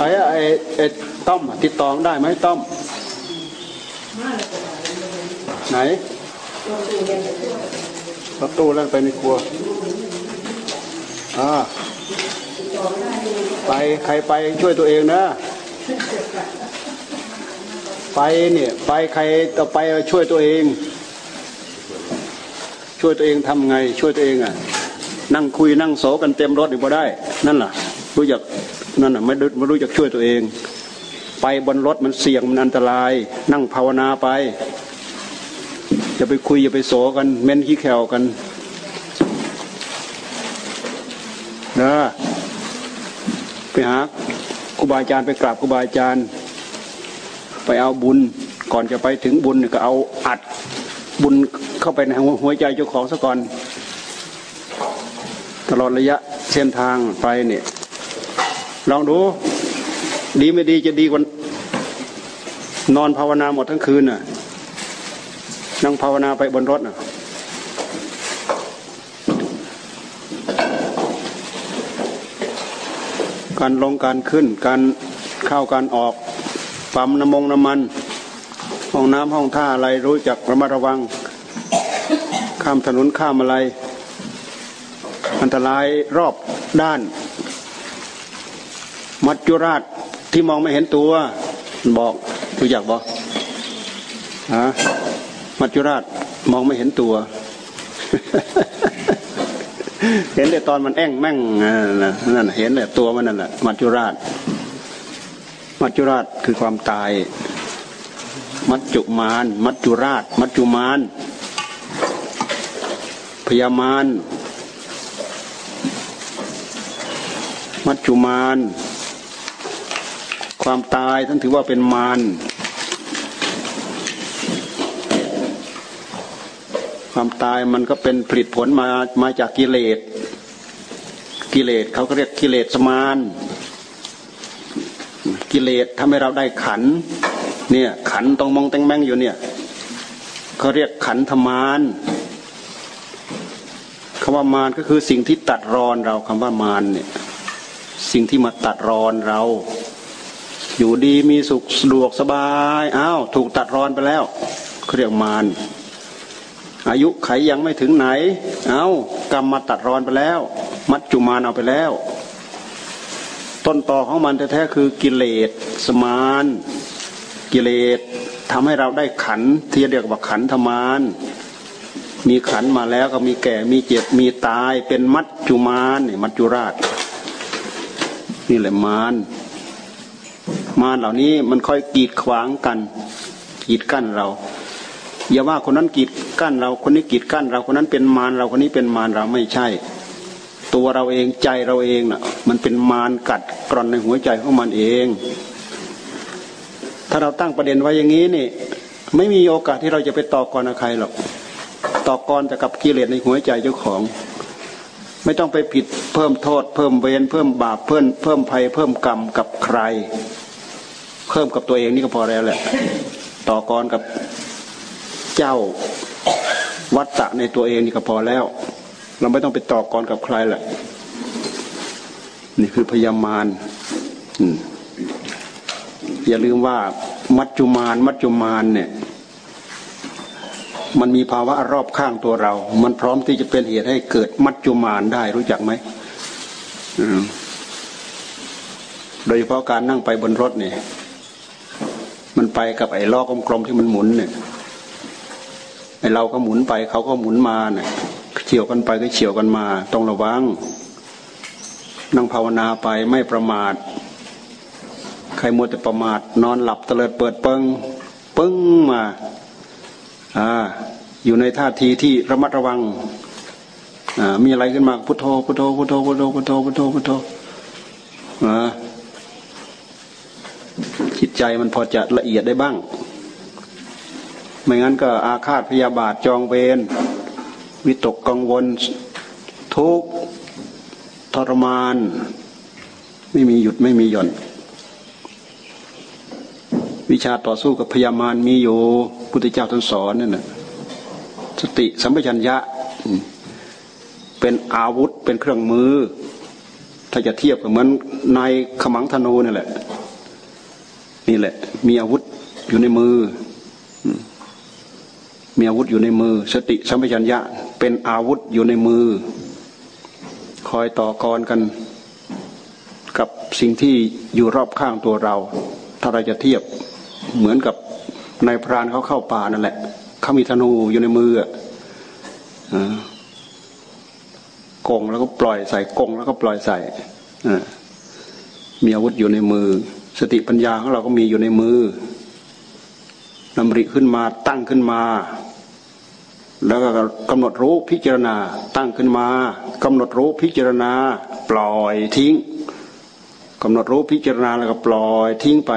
ไอ้ไอ้ไอ้ต้อมติดต่อได้ไหมต้อม ไหนปรถตู้แล้วไปในครัวอ่าไปใครไปช่วยตัวเองนะ ไปเนี่ยไปใครต่อไปช่วยตัวเอง ช่วยตัวเองทำไง ช่วยตัวเองอะ นั่งคุยนั่งโสกันเต็มรถอยู่บ่ได้ นั่นล่ะ รู้จัก นั่นน่ะไม่ไม่รู้จักช่วยตัวเอง ไปบนรถมันเสี่ยงมันอันตราย นั่งภาวนาไปอย่าไปคุยอย่าไปโสกัน เม้นขี้แขวกันนะไปหาครูบาอาจารย์ไปกราบครูบาอาจารย์ ไปเอาบุญก่อนจะไปถึงบุญก็เอาอัดบุญเข้าไปในหัวใจเจ้าของซะก่อน ตลอดระยะเส้นทางไปเนี่ย ลองดู ดีไม่ดีจะดีกว่านอนภาวนาหมดทั้งคืนน่ะ นั่งภาวนาไปบนรถน่ะ การลงการขึ้น การเข้าการออกปั๊มน้ำมงน้ำมัน ห้องน้ำห้องท่าอะไรรู้จักระมัดระวัง ข้ามถนนข้ามอะไร อันตรายรอบด้าน มัจจุราชที่มองไม่เห็นตัวบอกรู้จักบอกฮะมัจจุราชมองไม่เห็นตัว เห็นแต่ตอนมันแอ่งแม่งนั่นเห็นแต่ตัวมันนั่นแหละมัจจุราช มัจจุราชคือความตาย มัจจุมาน มัจจุราช มัจจุมานพยามาน มัจจุมาน ความตายท่านถือว่าเป็นมารความตายมันก็เป็นผลิตผลมามาจากกิเลสกิเลสเขาก็เรียกกิเลสสมานกิเลสทำให้เราได้ขัน เนี่ยขันตรงมองแตงแมงอยู่เนี่ยเขาเรียกขันธมานคำว่ามารก็คือสิ่งที่ตัดรอนเราคำว่ามารเนี่ยสิ่งที่มาตัดรอนเรา อยู่ดีมีสุขสะดวกสบายอ้าวถูกตัดรอนไปแล้วเขาเรียกมารอายุไขยังไม่ถึงไหน เอากรรมมาตัดรอนไปแล้ว มัดจุมานเอาไปแล้ว ต้นต่อของมันแท้ๆคือกิเลสสมาน กิเลสทำให้เราได้ขันที่เรียกว่าขันธมานมีขันมาแล้วก็มีแก่มีเจ็บมีตายเป็นมัจจุมานนี่มัจจุราช นี่แหละมาร มารเหล่านี้มันค่อยกีดขวางกัน กีดกั้นเรา อย่าว่าคนนั้นกีดกั้นเราคนนี้กีดกั้น เราคนนั้นเป็นมารเราคนนี้เป็นมารเราไม่ใช่ ตัวเราเองใจเราเองน่ะ มันเป็นมารกัดกร่อนในหัวใจของมันเอง ถ้าเราตั้งประเด็นไว้อย่างนี้นี่ไม่มีโอกาสที่เราจะไปต่อกรกับใครหรอกต่อกรแต่กับกิเลสในหัวใจเจ้าของไม่ต้องไปผิดเพิ่มโทษ เพิ่มเวรเพิ่มบาปเพิ่มเพิ่มภัยเพิ่มกรรมกับใคร เพิ่มกับตัวเองนี่ก็พอแล้วแหละ ต่อกรกับเจ้าวัตตะในตัวเองนี่ก็พอแล้ว เราไม่ต้องไปต่อกรกับใครแหละ นี่คือพยามารอย่าลืมว่า มัจจุมานมัจจุมานเนี่ย มันมีภาวะรอบข้างตัวเรา มันพร้อมที่จะเป็นเหตุให้เกิดมัจจุมานได้รู้จักไหมโดยเฉพาะการนั่งไปบนรถเนี่ย ไปกับไอ้ล้อกลมๆที่มันหมุนเนี่ยไอ้เราก็หมุนไปเขาก็หมุนมาเนี่ยเฉียวกันไปก็เฉียวกันมา ต้องระวังนั่งภาวนาไปไม่ประมาท ใครมัวแต่ประมาท นอนหลับเตลิดเปิดเปิงปึ้งมาอ่าอยู่ในท่าทีที่ระมัดระวังอ่ามีอะไรขึ้นมาพุทโธพุทโธพุทโธพุทโธพุทโธพุทโธพุทโธอ่า ใจมันพอจะละเอียดได้บ้าง ไม่งั้นก็อาฆาตพยาบาทจองเวรวิตกกังวลทุกทรมาน ไม่มีหยุดไม่มีหย่อน วิชาต่อสู้กับพยามารมีอยู่พุทธเจ้าท่านสอนนั่นแหละสติสัมปชัญญะ เป็นอาวุธเป็นเครื่องมือ ถ้าจะเทียบกับเหมือนนายขมังธนูนี่แหละ นี่แหละ มีอาวุธอยู่ในมือ มีอาวุธอยู่ในมือ สติสัมปชัญญะ เป็นอาวุธอยู่ในมือ คอยต่อกรกัน กับสิ่งที่อยู่รอบข้างตัวเรา ถ้าเราจะเทียบเหมือนกับนายพรานเขาเข้าป่านั่นแหละ เขามีธนูอยู่ในมืออะกงแล้วก็ปล่อยใส่กงแล้วก็ปล่อยใส่มีอาวุธอยู่ในมือ สติปัญญาของเราก็มีอยู่ในมือนำริขึ้นมาตั้งขึ้นมา แล้วก็กำหนดรู้พิจารณา ตั้งขึ้นมากำหนดรู้พิจารณา ปล่อยทิ้งกำหนดรู้พิจารณาแล้วก็ปล่อยทิ้งไป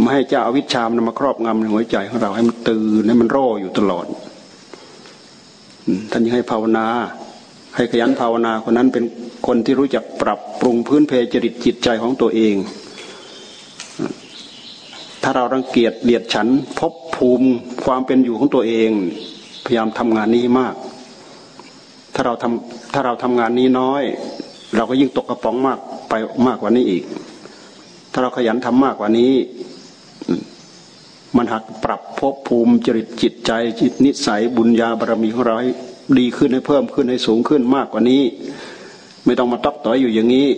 ไม่ให้เจ้าอาวิชชามนมาครอบงำในหัวใจของเราให้มันตื่นให้มันร่ออยู่ตลอดท่านยังให้ภาวนา ให้ขยันภาวนาคนนั้นเป็นคนที่รู้จักปรับปรุงพื้นเพจริตจิตใจของตัวเอง ถ้าเรารังเกียจเดียดฉันพบภูมิความเป็นอยู่ของตัวเอง พยายามทำงานนี้มาก ถ้าเราทำถ้าเราทำงานนี้น้อย เราก็ยิ่งตกกระป๋องมากไปมากกว่านี้อีก ถ้าเราขยันทำมากกว่านี้ มันหักปรับภพภูมิจริตจิตใจจิตนิสัยบุญญาบารมีของเราใดีขึ้นให้เพิ่มขึ้นให้สูงขึ้นมากกว่านี้ ไม่ต้องมาตอกต่อยอยู่อย่างนี้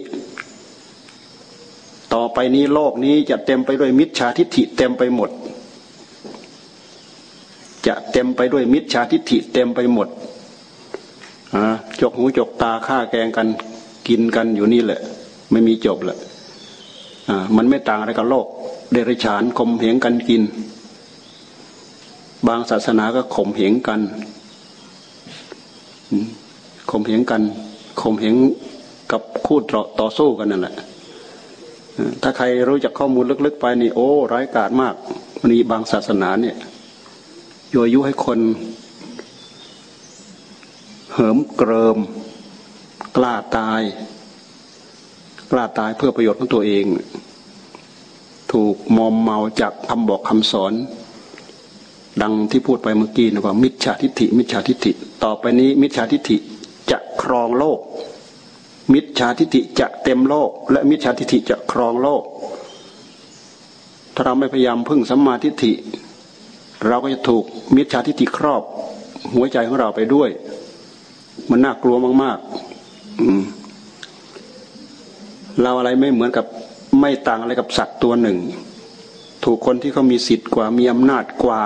ต่อไปนี้โลกนี้จะเต็มไปด้วยมิจฉาทิฏฐิเต็มไปหมด จะเต็มไปด้วยมิจฉาทิฏฐิเต็มไปหมดจกหูจกตาฆ่าแกงกันกินกันอยู่นี่แหละ ไม่มีจบแหละมันไม่ต่างอะไรกับโลก เดรัจฉานข่มเหงกันกิน บางศาสนาก็ข่มเหงกัน ข่มเหงกันข่มเหงกับคู่ต่อต่อสู้กันนั่นแหละถ้าใครรู้จักข้อมูลลึกๆ ไปนี่โอ้ร้ายกาจมากมันมีบางศาสนาเนี่ยยั่วยุให้คนเหิมเกริม กล้าตาย กล้าตายเพื่อประโยชน์ของตัวเอง ถูกมอมเมาจากคำบอกคำสอน ดังที่พูดไปเมื่อกี้นะว่า มิจฉาทิฏฐิ มิจฉาทิฏฐิ ต่อไปนี้ มิจฉาทิฏฐิจะครองโลก มิจฉาทิฏฐิจะเต็มโลก และมิจฉาทิฏฐิจะครองโลก ถ้าเราไม่พยายามพึ่งสัมมาทิฏฐิ เราก็จะถูกมิจฉาทิฏฐิครอบ หัวใจของเราไปด้วย มันน่ากลัวมากๆเราอะไรไม่เหมือนกับไม่ต่างอะไรกับสัตว์ตัวหนึ่ง ถูกคนที่เขามีสิทธิ์กว่ามีอำนาจกว่า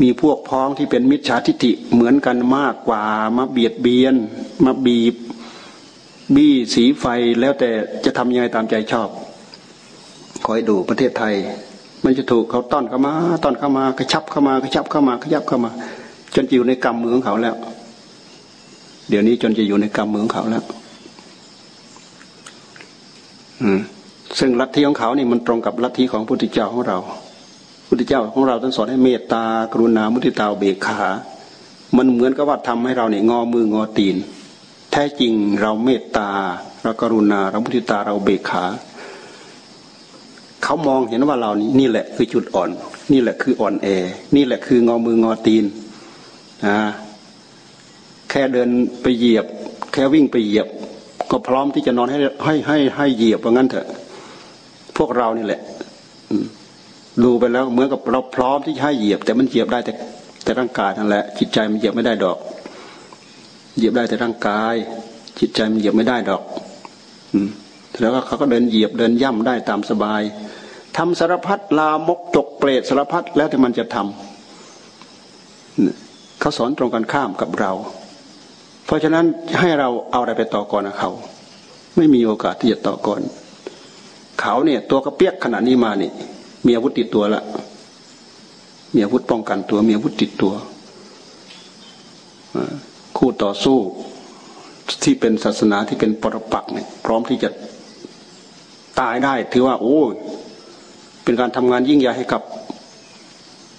มีพวกพ้องที่เป็นมิจฉาทิฏฐิเหมือนกันมากกว่ามาเบียดเบียน มาบีบ บี้สีไฟแล้วแต่จะทำยังไงตามใจชอบ คอยดูประเทศไทย มันจะถูกเขาต้อนเข้ามา ต้อนเข้ามากระชับเข้ามากระชับเข้ามากระชับเข้ามา จนอยู่ในกรรมมือของเขาแล้ว เดี๋ยวนี้จนจะอยู่ในกรรมมือของเขาแล้ว อืมซึ่งลัทธิของเขานี่มันตรงกับลัทธิของพุทธเจ้าของเรา พุทธเจ้าของเราท่านสอนให้เมตตากรุณามุทิตาเบกขา มันเหมือนกับว่าทำให้เราเนี่ยงอมืองอตีน แท้จริงเราเมตตาเรากรุณาเรามุทิตาเราเบกขาเขามองเห็นว่าเรานี่นี่แหละคือจุดอ่อน นี่แหละคืออ่อนแอ นี่แหละคืองอมืองอตีนอ่าแค่เดินไปเหยียบ แค่วิ่งไปเหยียบ ก็พร้อมที่จะนอนให้ให้ให้ให้เหยียบว่างั้นเถอะ พวกเรานี่แหละ ดูไปแล้วเหมือนกับเราพร้อมที่จะให้เหยียบ แต่มันเหยียบได้แต่แต่ร่างกายนั่นแหละ จิตใจมันเหยียบไม่ได้ดอก เหยียบได้แต่ร่างกาย จิตใจมันเหยียบไม่ได้ดอก อืมแล้วก็เขาก็เดินเหยียบเดินย่ำได้ตามสบายทำสารพัดลามกจกเปรตสารพัดแล้วแต่มันจะทำเขาสอนตรงกันข้ามกับเรา เพราะฉะนั้นให้เราเอาอะไรไปต่อก่อนนะเขา ไม่มีโอกาสที่จะต่อก่อน เขาเนี่ย ตัวกระเปียกขนาดนี้มานี่ มีอาวุธติดตัวละมีอาวุธป้องกันตัว มีอาวุธติดตัวคู่ต่อสู้ที่เป็นศาสนาที่เป็นปรปักเนี่ยพร้อมที่จะตายได้ ถือว่า โอ้เป็นการทำงานยิ่งใหญ่ให้กับ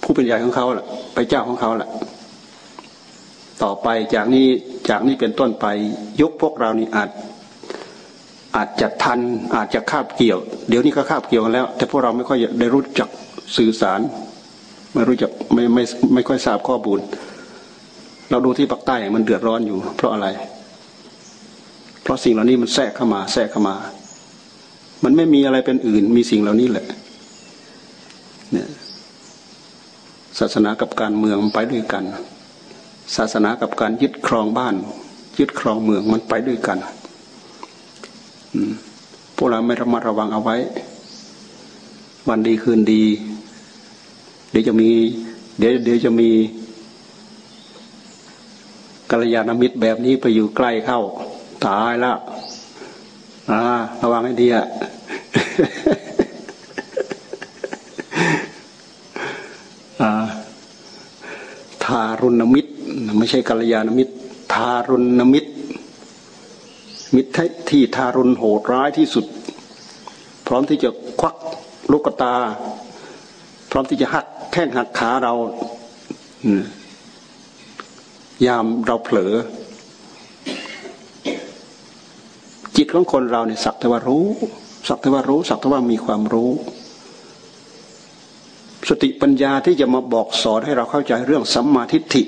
ผู้เป็นใหญ่ของเขาแหละไปเจ้าของเขาแหละต่อไปจากนี้จากนี้เป็นต้นไปยกพวกเรานี่อาจ อาจจะทันอาจจะคาบเกี่ยว เดี๋ยวนี้ก็คาบเกี่ยวกันแล้ว แต่พวกเราไม่ค่อยได้รู้จักสื่อสาร ไม่รู้จักไม่ไม่ไม่ค่อยทราบข้อมูลเราดูที่ภาคใต้มันเดือดร้อนอยู่ เพราะอะไร เพราะสิ่งเหล่านี้มันแทรกเข้ามา แทรกเข้ามา มันไม่มีอะไรเป็นอื่น มีสิ่งเหล่านี้แหละ เนี่ย ศาสนากับการเมืองมันไปด้วยกัน ศาสนากับการยึดครองบ้าน ยึดครองเมืองมันไปด้วยกัน พวกเราไม่ระมัดระวังเอาไว้ วันดีคืนดี เดี๋ยวจะมี เดี๋ยวเดี๋ยวจะมีกัลยาณมิตรแบบนี้ไปอยู่ใกล้เข้า ตายแล้วอ่าระวังให้ดีอะทารุณมิตร ไม่ใช่กัลยาณมิตร ทารุณมิตร มิตรที่ทารุณโหดร้ายที่สุด พร้อมที่จะควักลูกตา พร้อมที่จะหักแข้งหักขาเรา ยามเราเผลอ จิตของคนเราเนี่ยสักแต่ว่ารู้สักแต่ว่ารู้สักแต่ว่ามีความรู้ สติปัญญาที่จะมาบอกสอนให้เราเข้าใจเรื่องสัมมาทิฏฐิ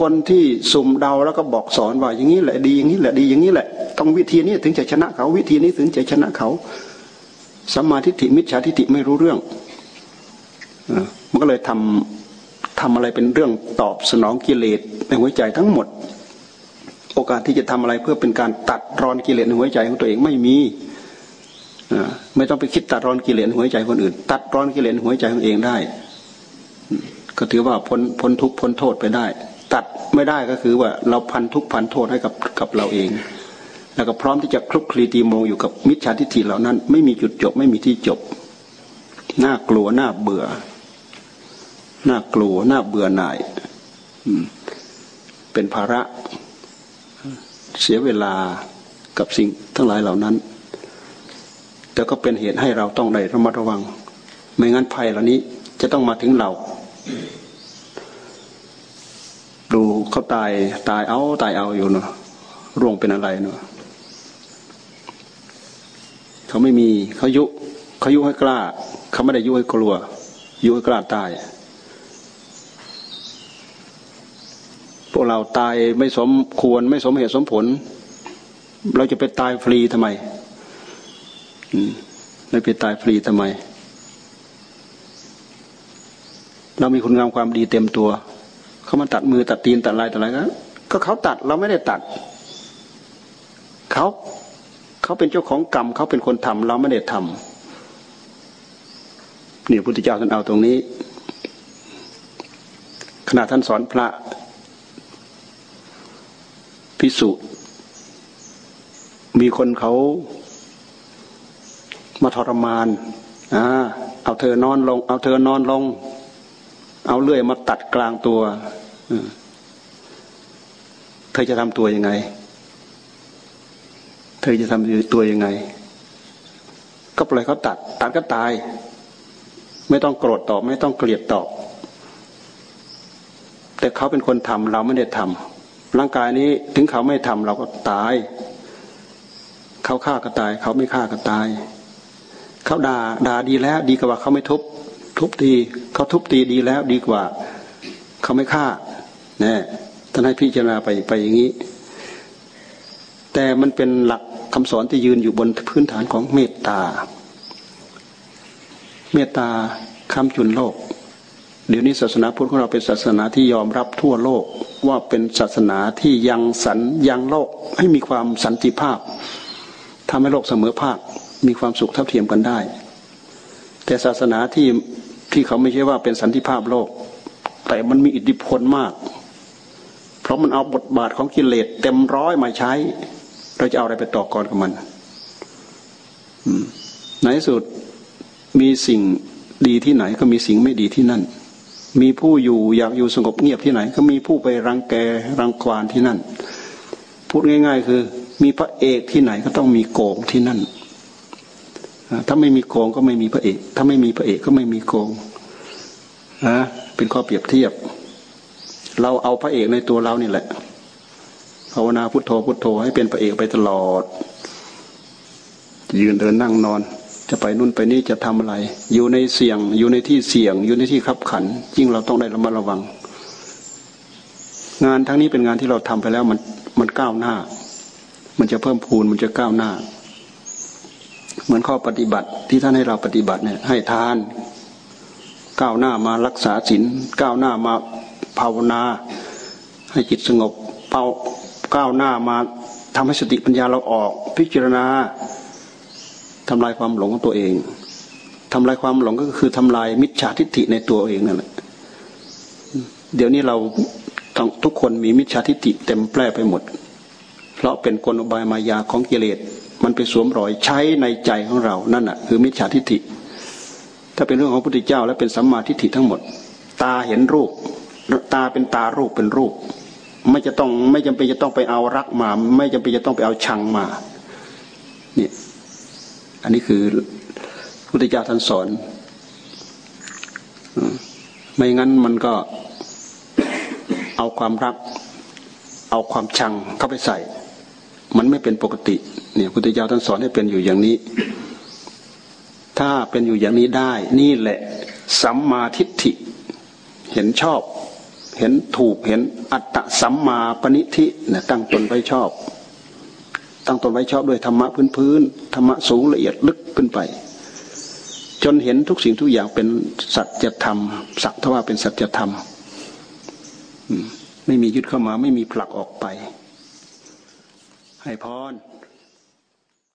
คนที่สุ่มเดาแล้วก็บอกสอนว่าอย่างนี้แหละดีอย่างนี้แหละดีอย่างนี้แหละต้องวิธีนี้ถึงจะชนะเขา วิธีนี้ถึงจะชนะเขาสัมมาทิฏฐิมิจฉาทิฏฐิไม่รู้เรื่องมันก็เลยทำทำอะไรเป็นเรื่องตอบสนองกิเลสในหัวใจทั้งหมด โอกาสที่จะทำอะไรเพื่อเป็นการตัดรอนกิเลสในหัวใจของตัวเองไม่มีไม่ต้องไปคิดตัดรอนกิเลสหัวใจคนอื่น ตัดรอนกิเลสหัวใจของเองได้ ก็ถือว่าพ้นพ้นทุกพ้นโทษไปได้ ตัดไม่ได้ก็คือว่าเราพันทุกพันโทษให้กับกับเราเอง แล้วก็พร้อมที่จะคลุกคลีตีโมงอยู่กับมิจฉาทิฏฐิเหล่านั้น ไม่มีจุดจบไม่มีที่จบน่ากลัวน่าเบื่อน่ากลัวน่าเบื่อหน่ายเป็นภาระเสียเวลากับสิ่งทั้งหลายเหล่านั้น แต่ก็เป็นเหตุให้เราต้องได้ระมัดระวัง ไม่งั้นภัยเหล่านี้จะต้องมาถึงเรา เขาตายตายเอาตายเอาอยู่เนาะร่วงเป็นอะไรเนาะเขาไม่มีเขายุเขายุให้กล้า เขาไม่ได้ยุให้กลัว ยุให้กล้าตาย พวกเราตายไม่สมควรไม่สมเหตุสมผล เราจะไปตายฟรีทำไมไม่ไปตายฟรีทำไม เรามีคุณงามความดีเต็มตัว เขามาตัดมือตัดตีนตัดลายตัดอะไรก็ก็เขาตัดเราไม่ได้ตัดเขาเขาเป็นเจ้าของกรรมเขาเป็นคนทำเราไม่ได้ทำนี่พุทธเจ้าท่านเอาตรงนี้ ขณะท่านสอนพระพิสุมีคนเขามาทรมานอ่าเอาเธอนอนลง เอาเธอนอนลง เอาเลื่อยมาตัดกลางตัวเธอจะทำตัวยังไง เธอจะทำตัวยังไง ก็ปล่อยเขาตัด ตัดก็ตาย ไม่ต้องโกรธตอบ ไม่ต้องเกลียดตอบ แต่เขาเป็นคนทำเราไม่ได้ทำร่างกายนี้ถึงเขาไม่ทำเราก็ตาย เขาฆ่าก็ตาย เขาไม่ฆ่าก็ตาย เขาด่าด่าดีแล้ว ดีกว่าเขาไม่ทุบ ทุบตีเขาทุบตีดีแล้วดีกว่า เขาไม่ฆ่าเนี่ยท่านให้พิจารณาไปไปอย่างนี้ แต่มันเป็นหลักคำสอนที่ยืนอยู่บนพื้นฐานของเมตตา เมตตาคำจุนโลก เดี๋ยวนี้ศาสนาพุทธของเราเป็นศาสนาที่ยอมรับทั่วโลกว่าเป็นศาสนาที่ยังสันยังโลกให้มีความสันติภาพทำให้โลกเสมอภาคมีความสุขเท่าเทียมกันได้ แต่ศาสนาที่ ที่เขาไม่ใช่ว่าเป็นสันติภาพโลก แต่มันมีอิทธิพลมาก เพราะมันเอาบทบาทของกิเลสเต็มร้อยมาใช้ เราจะเอาอะไรไปต่อกรกับมันในที่สุดมีสิ่งดีที่ไหนก็มีสิ่งไม่ดีที่นั่น มีผู้อยู่อยากอยู่สงบเงียบที่ไหน ก็มีผู้ไปรังแกรังควานที่นั่น พูดง่าย ๆ คือ มีพระเอกที่ไหนก็ต้องมีโกงที่นั่น ถ้าไม่มีโกงก็ไม่มีพระเอก ถ้าไม่มีพระเอกก็ไม่มีโกงนะเป็นข้อเปรียบเทียบ เราเอาพระเอกในตัวเรานี่แหละภาวนาพุทโธพุทโธให้เป็นพระเอกไปตลอด ยืนเดินนั่งนอน จะไปนู่นไปนี่จะทำอะไร อยู่ในเสี่ยง อยู่ในที่เสี่ยง อยู่ในที่ขับขันยิ่งเราต้องได้ระมัดระวัง งานทั้งนี้เป็นงานที่เราทำไปแล้วมันมันก้าวหน้า มันจะเพิ่มพูนมันจะก้าวหน้า เหมือนข้อปฏิบัติที่ท่านให้เราปฏิบัติเนี่ยให้ทาน ก้าวหน้ามารักษาศีลก้าวหน้ามาภาวนา ให้จิตสงบเป้าก้าวหน้ามาทำให้สติปัญญาเราออก พิจารณาทำลายความหลงของตัวเองทำลายความหลงก็คือทำลายมิจฉาทิฏฐิในตัวเองนั่นแหละเดี๋ยวนี้เราทุกคนมีมิจฉาทิฏฐิเต็มแปร่ไปหมด เพราะเป็นกลอุบายมายาของกิเลส มันไปสวมรอยใช้ในใจของเรา นั่นน่ะคือมิจฉาทิฏฐิ ถ้าเป็นเรื่องของพระพุทธเจ้า และเป็นสัมมาทิฏฐิทั้งหมด ตาเห็นรูป ตาเป็นตารูปเป็นรูป ไม่จะต้องไม่จำเป็นจะต้องไปเอารักมา ไม่จำเป็นจะต้องไปเอาชังมาเนี่ยอันนี้คือพุทธเจ้าท่านสอนไม่งั้นมันก็เอาความรัก เอาความชังเข้าไปใส่ มันไม่เป็นปกติ เนี่ยพุทธเจ้าท่านสอนให้เป็นอยู่อย่างนี้ ถ้าเป็นอยู่อย่างนี้ได้ นี่แหละสัมมาทิฏฐิ เห็นชอบ เห็นถูกเห็นอัตตะสัมมาปณิธิเนี่ยตั้งตนไว้ชอบ ตั้งตนไว้ชอบด้วยธรรมะพื้นพื้นธรรมะสูงละเอียดลึกขึ้นไป จนเห็นทุกสิ่งทุกอย่างเป็นสัจธรรม สักทว่าเป็นสัจธรรมไม่มียึดเข้ามาไม่มีผลักออกไป ให้พร